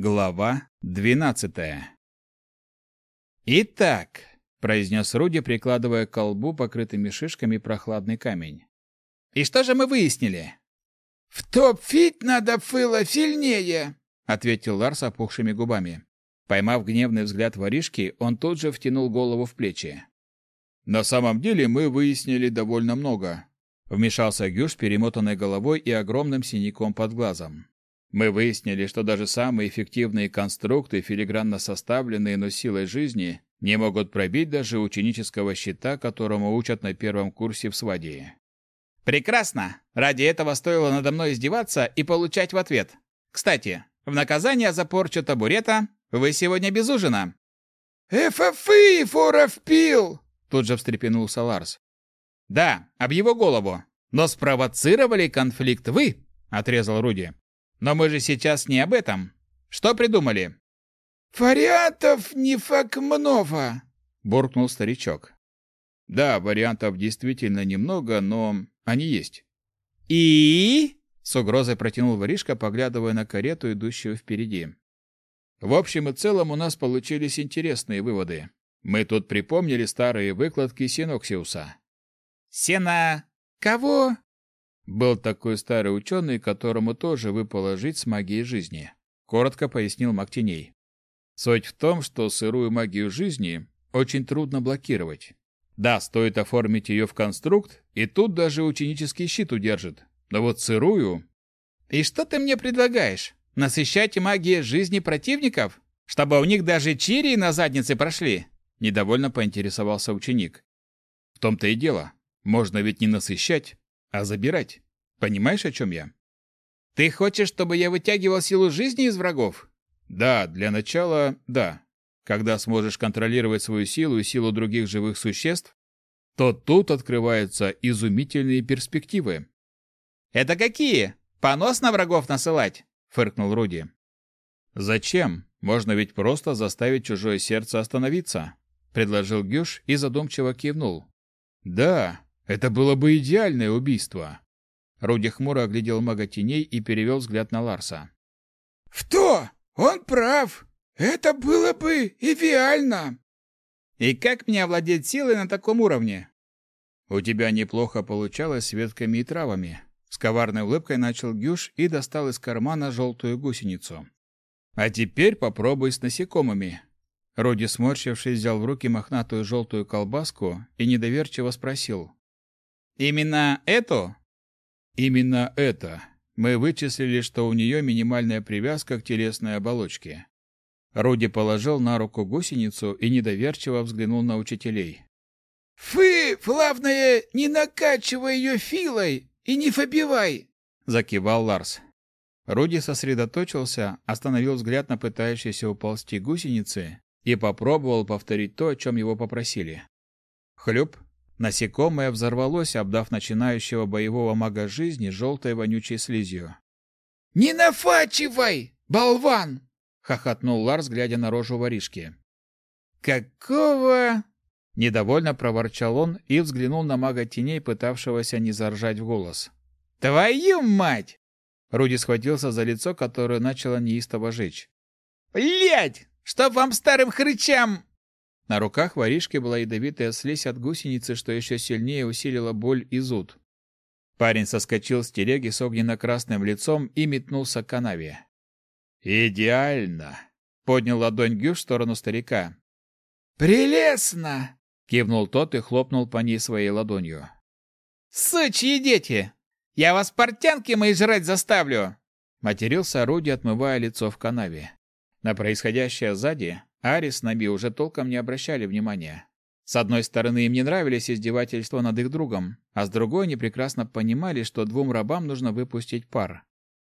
Глава двенадцатая. «Итак», — произнес Руди, прикладывая ко лбу, покрытому шишками прохладный камень. «И что же мы выяснили?» «В топ-фит надо фыло сильнее», — ответил Ларс опухшими губами. Поймав гневный взгляд воришки, он тут же втянул голову в плечи. «На самом деле мы выяснили довольно много», — вмешался Гюш с перемотанной головой и огромным синяком под глазом. Мы выяснили, что даже самые эффективные конструкты, филигранно составленные, но силой жизни, не могут пробить даже ученического щита, которому учат на первом курсе в Свадии. Прекрасно. Ради этого стоило надо мной издеваться и получать в ответ. Кстати, в наказание за порчу табурета вы сегодня без ужина. «ФФИ, форов пил!» Тут же встрепенулся Ларс. «Да, об его голову. Но спровоцировали конфликт вы!» — отрезал Руди. Но мы же сейчас не об этом. Что придумали? Вариантов не фак много, буркнул старичок. Да, вариантов действительно немного, но они есть. И с угрозой протянул воришка, поглядывая на карету, идущую впереди. В общем и целом у нас получились интересные выводы. Мы тут припомнили старые выкладки Синоксиуса. Сена кого? Был такой старый ученый, которому тоже выпало жить с магией жизни. Коротко пояснил Мактиней. Суть в том, что сырую магию жизни очень трудно блокировать. Да, стоит оформить ее в конструкт, и тут даже ученический щит удержит. Но вот сырую... И что ты мне предлагаешь? Насыщать магией жизни противников? Чтобы у них даже чири на заднице прошли? Недовольно поинтересовался ученик. В том-то и дело. Можно ведь не насыщать, а забирать. Понимаешь, о чем я? Ты хочешь, чтобы я вытягивал силу жизни из врагов? Да, для начала, да. Когда сможешь контролировать свою силу и силу других живых существ, то тут открываются изумительные перспективы. Это какие? Понос на врагов насылать? фыркнул Руди. Зачем? Можно ведь просто заставить чужое сердце остановиться, предложил Гюш и задумчиво кивнул. Да, это было бы идеальное убийство. Руди хмуро оглядел мага теней и перевел взгляд на Ларса. «Что? Он прав! Это было бы идеально!» «И как мне овладеть силой на таком уровне?» «У тебя неплохо получалось с ветками и травами». С коварной улыбкой начал Гюш и достал из кармана желтую гусеницу. «А теперь попробуй с насекомыми». Руди, сморщившись, взял в руки мохнатую желтую колбаску и недоверчиво спросил. Именно эту? Именно это. Мы вычислили, что у нее минимальная привязка к телесной оболочке. Руди положил на руку гусеницу и недоверчиво взглянул на учителей. «Фы, главное, не накачивай ее филой и не побивай!» — закивал Ларс. Руди сосредоточился, остановил взгляд на пытающейся уползти гусеницы и попробовал повторить то, о чем его попросили. Хлюп, Насекомое взорвалось, обдав начинающего боевого мага жизни желтой вонючей слизью. «Не нафачивай, болван!» — хохотнул Ларс, глядя на рожу воришки. «Какого?» — недовольно проворчал он и взглянул на мага теней, пытавшегося не заржать в голос. «Твою мать!» Руди схватился за лицо, которое начало неистово жечь. «Блядь! Чтоб вам старым хрычам!» На руках воришки была ядовитая слизь от гусеницы, что еще сильнее усилило боль и зуд. Парень соскочил с телеги с огненно-красным лицом и метнулся к канаве. «Идеально!» — поднял ладонь Гюш в сторону старика. «Прелестно!» — кивнул тот и хлопнул по ней своей ладонью. «Сучьи дети! Я вас портянки мои жрать заставлю!» Матерился Руди, отмывая лицо в канаве. На происходящее сзади Ари с Наби уже толком не обращали внимания. С одной стороны, им не нравились издевательства над их другом, а с другой они прекрасно понимали, что двум рабам нужно выпустить пар.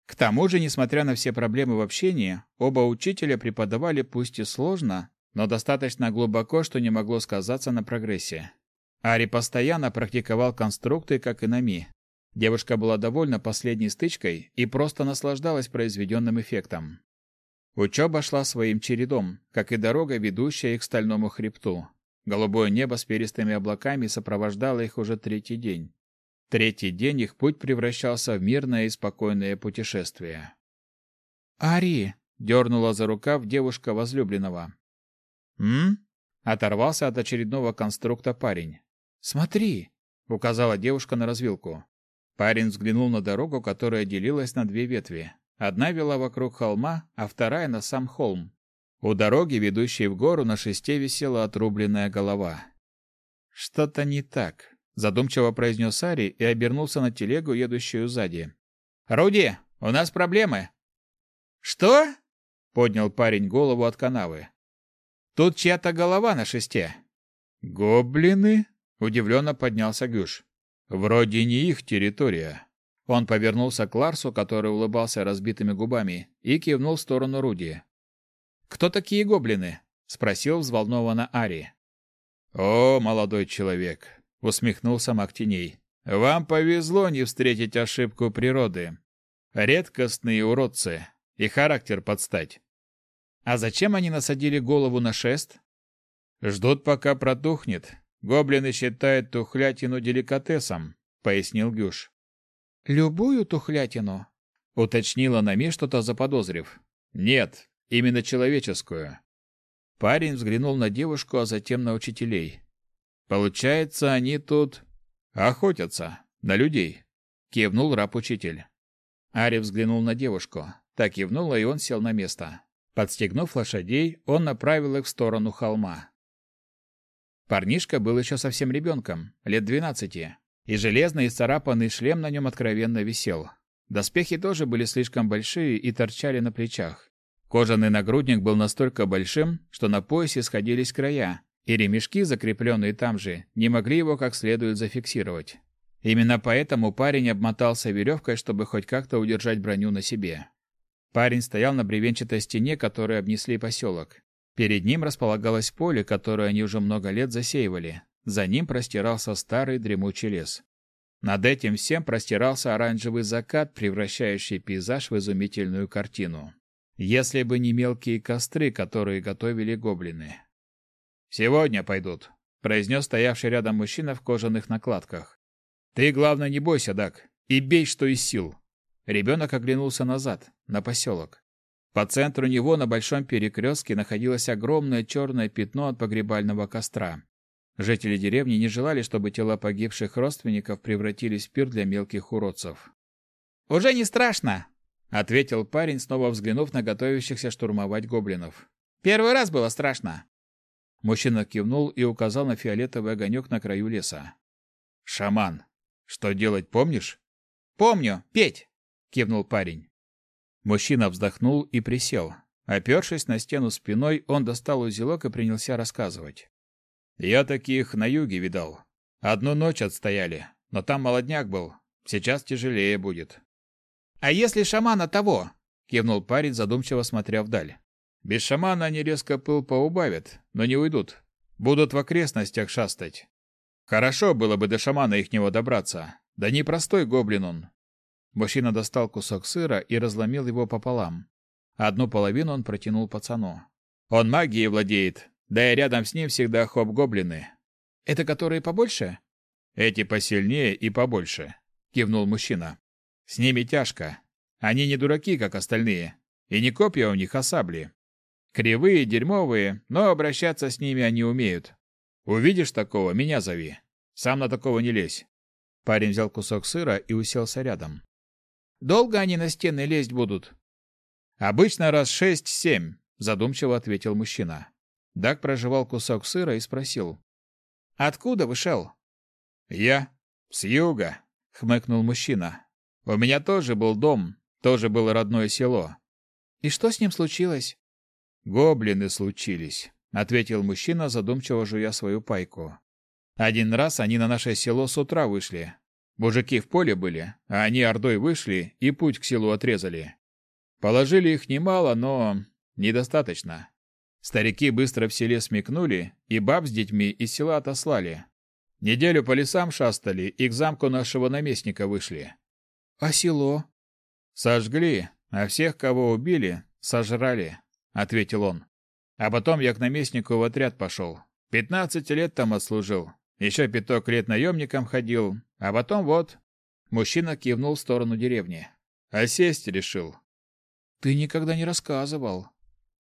К тому же, несмотря на все проблемы в общении, оба учителя преподавали пусть и сложно, но достаточно глубоко, что не могло сказаться на прогрессе. Ари постоянно практиковал конструкты, как и Нами. Девушка была довольна последней стычкой и просто наслаждалась произведенным эффектом. Учеба шла своим чередом, как и дорога, ведущая к стальному хребту. Голубое небо с перистыми облаками сопровождало их уже третий день. Третий день их путь превращался в мирное и спокойное путешествие. «Ари, дернула за рукав девушка возлюбленного. «М?» — оторвался от очередного конструкта парень. «Смотри!» — указала девушка на развилку. Парень взглянул на дорогу, которая делилась на две ветви. Одна вела вокруг холма, а вторая на сам холм. У дороги, ведущей в гору, на шесте висела отрубленная голова. «Что-то не так», — задумчиво произнес Ари и обернулся на телегу, едущую сзади. «Руди, у нас проблемы!» «Что?» — поднял парень голову от канавы. «Тут чья-то голова на шесте». «Гоблины?» — удивленно поднялся Гюш. «Вроде не их территория». Он повернулся к Ларсу, который улыбался разбитыми губами, и кивнул в сторону Руди. «Кто такие гоблины?» — спросил взволнованно Ари. «О, молодой человек!» — усмехнулся Мактиней. «Вам повезло не встретить ошибку природы. Редкостные уродцы и характер подстать». «А зачем они насадили голову на шест?» «Ждут, пока протухнет. Гоблины считают тухлятину деликатесом», — пояснил Гюш. «Любую тухлятину?» — уточнила Нами, что-то заподозрив. «Нет, именно человеческую». Парень взглянул на девушку, а затем на учителей. «Получается, они тут охотятся на людей», — кивнул раб-учитель. Ари взглянул на девушку. Так кивнула, и он сел на место. Подстегнув лошадей, он направил их в сторону холма. Парнишка был еще совсем ребенком, лет двенадцати и железный исцарапанный шлем на нем откровенно висел. Доспехи тоже были слишком большие и торчали на плечах. Кожаный нагрудник был настолько большим, что на поясе сходились края, и ремешки, закрепленные там же, не могли его как следует зафиксировать. Именно поэтому парень обмотался веревкой, чтобы хоть как-то удержать броню на себе. Парень стоял на бревенчатой стене, которую обнесли поселок. Перед ним располагалось поле, которое они уже много лет засеивали, за ним простирался старый дремучий лес. Над этим всем простирался оранжевый закат, превращающий пейзаж в изумительную картину. Если бы не мелкие костры, которые готовили гоблины. «Сегодня пойдут», — произнес стоявший рядом мужчина в кожаных накладках. «Ты, главное, не бойся, Дак, и бей, что из сил». Ребенок оглянулся назад, на поселок. По центру него на большом перекрестке находилось огромное черное пятно от погребального костра. Жители деревни не желали, чтобы тела погибших родственников превратились в пир для мелких уродцев. «Уже не страшно», — ответил парень, снова взглянув на готовящихся штурмовать гоблинов. «Первый раз было страшно». Мужчина кивнул и указал на фиолетовый огонек на краю леса. «Шаман, что делать, помнишь?» «Помню, петь!» — кивнул парень. Мужчина вздохнул и присел. Опершись на стену спиной, он достал узелок и принялся рассказывать. Я таких на юге видал. Одну ночь отстояли, но там молодняк был. Сейчас тяжелее будет. А если шамана того? кивнул парень, задумчиво смотря вдаль. Без шамана они резко пыл поубавят, но не уйдут. Будут в окрестностях шастать. Хорошо было бы до шамана ихнего добраться. Да не простой гоблин он. Мужчина достал кусок сыра и разломил его пополам. Одну половину он протянул пацану. Он магией владеет, да и рядом с ним всегда хоп-гоблины. Это которые побольше? Эти посильнее и побольше, кивнул мужчина. С ними тяжко. Они не дураки, как остальные. И не копья у них, а сабли. Кривые, дерьмовые, но обращаться с ними они умеют. Увидишь такого, меня зови. Сам на такого не лезь. Парень взял кусок сыра и уселся рядом. Долго они на стены лезть будут? Обычно раз шесть-семь, задумчиво ответил мужчина. Даг прожевал кусок сыра и спросил. «Откуда вышел?» «Я. С юга», — хмыкнул мужчина. «У меня тоже был дом, тоже было родное село». «И что с ним случилось?» «Гоблины случились», — ответил мужчина, задумчиво жуя свою пайку. «Один раз они на наше село с утра вышли. Мужики в поле были, а они ордой вышли и путь к селу отрезали. Положили их немало, но недостаточно. Старики быстро в селе смекнули и баб с детьми из села отослали. Неделю по лесам шастали и к замку нашего наместника вышли. А село? Сожгли, а всех, кого убили, сожрали, ответил он. А потом я к наместнику в отряд пошел. Пятнадцать лет там отслужил. Еще пяток лет наемником ходил. А потом вот... Мужчина кивнул в сторону деревни. А сесть решил. Ты никогда не рассказывал.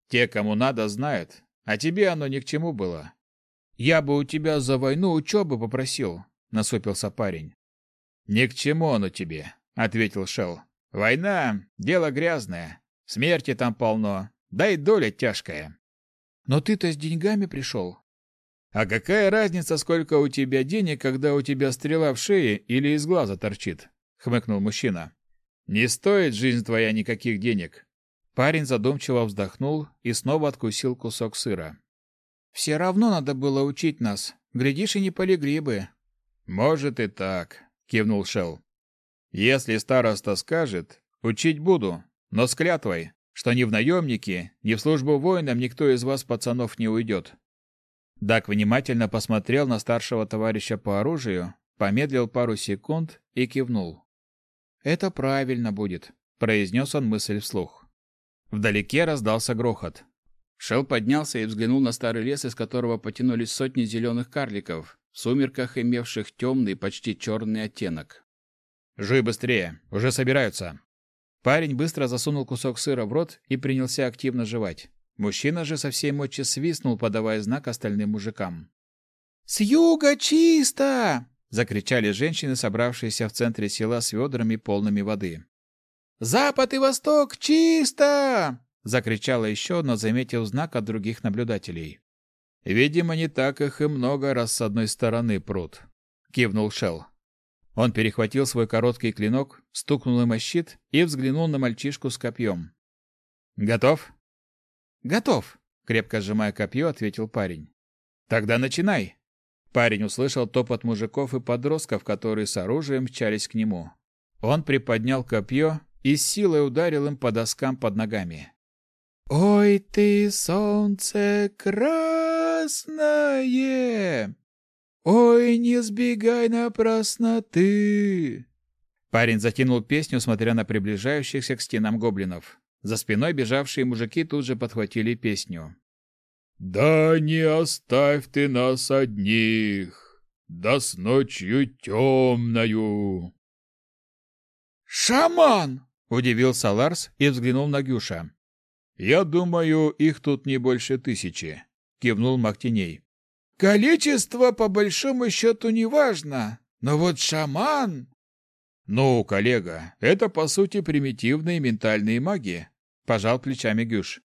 Те, кому надо, знают, а тебе оно ни к чему было. Я бы у тебя за войну учебы попросил, насупился парень. Ни к чему оно тебе, ответил Шел. Война дело грязное, смерти там полно, да и доля тяжкая. Но ты-то с деньгами пришел. А какая разница, сколько у тебя денег, когда у тебя стрела в шее или из глаза торчит? хмыкнул мужчина. Не стоит жизнь твоя никаких денег. Парень задумчиво вздохнул и снова откусил кусок сыра. Все равно надо было учить нас. Глядишь, и не полегли бы. Может и так, кивнул Шел. Если староста скажет, учить буду, но с клятвой, что ни в наемники, ни в службу воинам никто из вас, пацанов, не уйдет. Дак внимательно посмотрел на старшего товарища по оружию, помедлил пару секунд и кивнул. «Это правильно будет», — произнес он мысль вслух. Вдалеке раздался грохот. Шел поднялся и взглянул на старый лес, из которого потянулись сотни зеленых карликов, в сумерках имевших темный, почти черный оттенок. «Жуй быстрее, уже собираются!» Парень быстро засунул кусок сыра в рот и принялся активно жевать. Мужчина же со всей мочи свистнул, подавая знак остальным мужикам. «С юга чисто!» — закричали женщины, собравшиеся в центре села с ведрами, полными воды. «Запад и восток чисто!» закричала еще, но заметил знак от других наблюдателей. Видимо, не так их и много, раз с одной стороны прут, кивнул Шел. Он перехватил свой короткий клинок, стукнул им о щит и взглянул на мальчишку с копьем. Готов? Готов, крепко сжимая копье, ответил парень. Тогда начинай. Парень услышал топот мужиков и подростков, которые с оружием мчались к нему. Он приподнял копье и с силой ударил им по доскам под ногами. Ой ты, солнце красное! Ой, не сбегай напрасно ты! Парень затянул песню, смотря на приближающихся к стенам гоблинов. За спиной бежавшие мужики тут же подхватили песню. «Да не оставь ты нас одних, да с ночью темною!» «Шаман!» — удивился Ларс и взглянул на Гюша. «Я думаю, их тут не больше тысячи», — кивнул Мактиней. «Количество, по большому счету, не важно, но вот шаман...» «Ну, коллега, это, по сути, примитивные ментальные маги», — пожал плечами Гюш.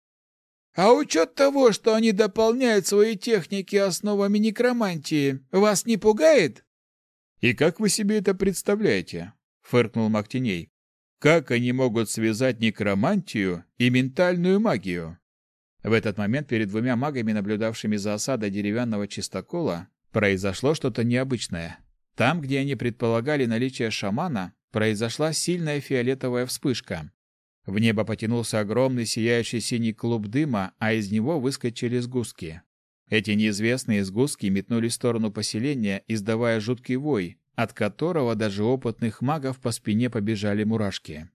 «А учет того, что они дополняют свои техники основами некромантии, вас не пугает?» «И как вы себе это представляете?» — фыркнул Мактиней. Как они могут связать некромантию и ментальную магию? В этот момент перед двумя магами, наблюдавшими за осадой деревянного чистокола, произошло что-то необычное. Там, где они предполагали наличие шамана, произошла сильная фиолетовая вспышка. В небо потянулся огромный сияющий синий клуб дыма, а из него выскочили сгустки. Эти неизвестные сгустки метнулись в сторону поселения, издавая жуткий вой, от которого даже опытных магов по спине побежали мурашки.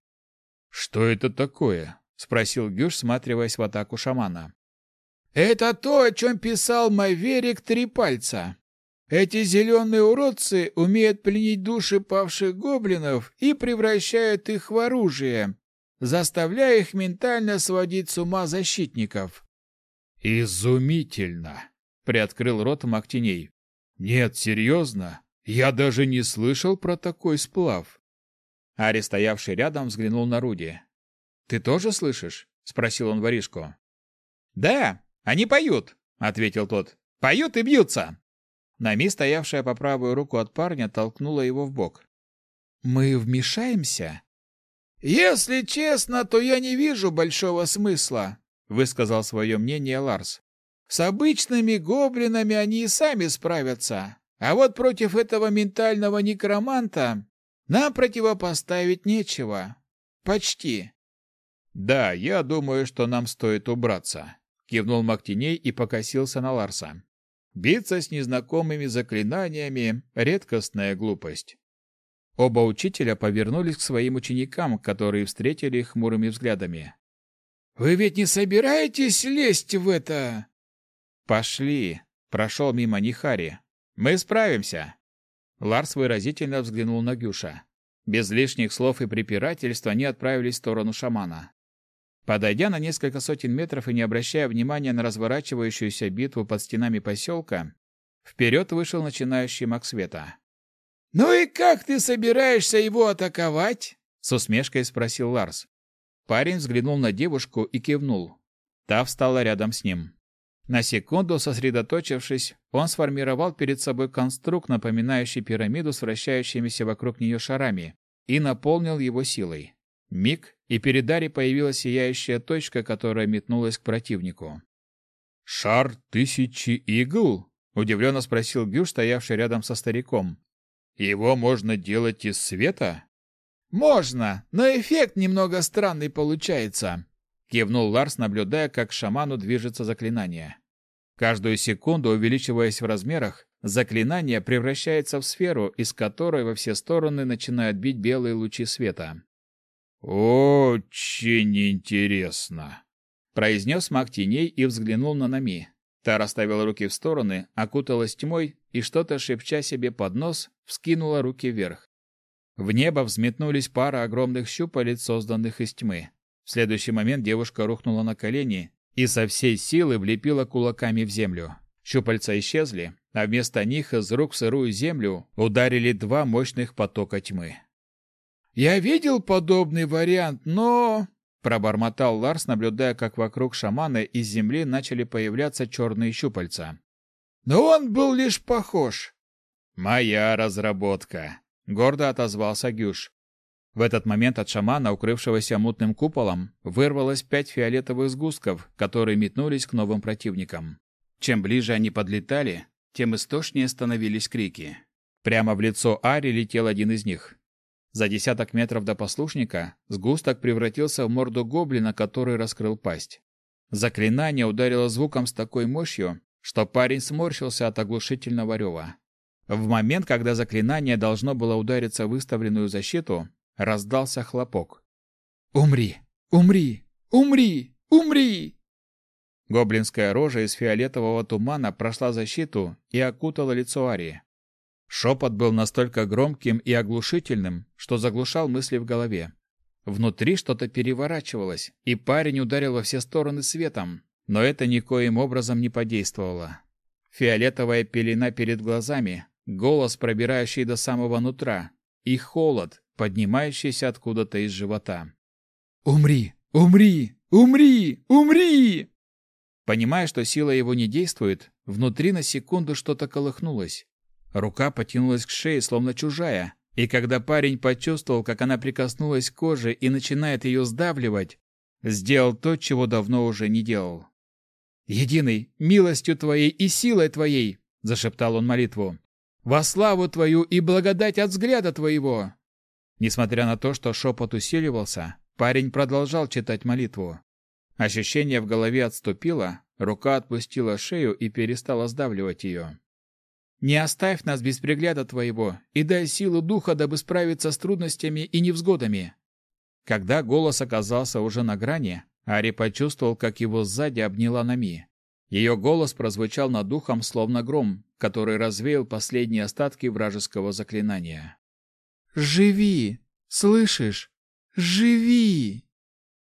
«Что это такое?» — спросил Гюш, сматриваясь в атаку шамана. «Это то, о чем писал Майверик Три Пальца. Эти зеленые уродцы умеют пленить души павших гоблинов и превращают их в оружие, заставляя их ментально сводить с ума защитников». «Изумительно!» — приоткрыл рот Мактиней. «Нет, серьезно? Я даже не слышал про такой сплав. Ари, стоявший рядом, взглянул на Руди. Ты тоже слышишь? спросил он воришку. Да, они поют, ответил тот. Поют и бьются. Нами, стоявшая по правую руку от парня, толкнула его в бок. Мы вмешаемся? Если честно, то я не вижу большого смысла, высказал свое мнение Ларс. С обычными гоблинами они и сами справятся. А вот против этого ментального некроманта нам противопоставить нечего. Почти. Да, я думаю, что нам стоит убраться, кивнул Мактиней и покосился на Ларса. Биться с незнакомыми заклинаниями редкостная глупость. Оба учителя повернулись к своим ученикам, которые встретили их хмурыми взглядами. Вы ведь не собираетесь лезть в это? Пошли, прошел мимо них Хари. Мы справимся. Ларс выразительно взглянул на Гюша. Без лишних слов и препирательств они отправились в сторону шамана. Подойдя на несколько сотен метров и не обращая внимания на разворачивающуюся битву под стенами поселка, вперед вышел начинающий маг света. «Ну и как ты собираешься его атаковать?» — с усмешкой спросил Ларс. Парень взглянул на девушку и кивнул. Та встала рядом с ним. На секунду сосредоточившись, он сформировал перед собой конструкт, напоминающий пирамиду с вращающимися вокруг нее шарами, и наполнил его силой. Миг, и перед Дари появилась сияющая точка, которая метнулась к противнику. «Шар тысячи игл?» — удивленно спросил Гюш, стоявший рядом со стариком. «Его можно делать из света?» «Можно, но эффект немного странный получается», кивнул Ларс, наблюдая, как шаману движется заклинание. Каждую секунду, увеличиваясь в размерах, заклинание превращается в сферу, из которой во все стороны начинают бить белые лучи света. «Очень интересно», — произнес маг теней и взглянул на Нами. Та расставила руки в стороны, окуталась тьмой и, что-то шепча себе под нос, вскинула руки вверх. В небо взметнулись пара огромных щупалец, созданных из тьмы. В следующий момент девушка рухнула на колени и со всей силы влепила кулаками в землю. Щупальца исчезли, а вместо них из рук в сырую землю ударили два мощных потока тьмы. «Я видел подобный вариант, но...» Пробормотал Ларс, наблюдая, как вокруг шамана из земли начали появляться черные щупальца. «Но он был лишь похож». «Моя разработка», — гордо отозвался Гюш. В этот момент от шамана, укрывшегося мутным куполом, вырвалось пять фиолетовых сгустков, которые метнулись к новым противникам. Чем ближе они подлетали, тем истошнее становились крики. Прямо в лицо Ари летел один из них. За десяток метров до послушника сгусток превратился в морду гоблина, который раскрыл пасть. Заклинание ударило звуком с такой мощью, что парень сморщился от оглушительного рева. В момент, когда заклинание должно было удариться в выставленную защиту, Раздался хлопок. «Умри! Умри! Умри! Умри!» Гоблинская рожа из фиолетового тумана прошла защиту и окутала лицо Арии. Шепот был настолько громким и оглушительным, что заглушал мысли в голове. Внутри что-то переворачивалось, и парень ударил во все стороны светом, но это никоим образом не подействовало. Фиолетовая пелена перед глазами, голос, пробирающий до самого нутра, и холод, поднимающийся откуда-то из живота. «Умри! Умри! Умри! Умри!» Понимая, что сила его не действует, внутри на секунду что-то колыхнулось. Рука потянулась к шее, словно чужая, и когда парень почувствовал, как она прикоснулась к коже и начинает ее сдавливать, сделал то, чего давно уже не делал. «Единый, милостью Твоей и силой Твоей!» — зашептал он молитву. «Во славу Твою и благодать от взгляда Твоего! Несмотря на то, что шепот усиливался, парень продолжал читать молитву. Ощущение в голове отступило, рука отпустила шею и перестала сдавливать ее. «Не оставь нас без пригляда твоего и дай силу духа, дабы справиться с трудностями и невзгодами». Когда голос оказался уже на грани, Ари почувствовал, как его сзади обняла Нами. Ее голос прозвучал над духом, словно гром, который развеял последние остатки вражеского заклинания. Живи! Слышишь? Живи!»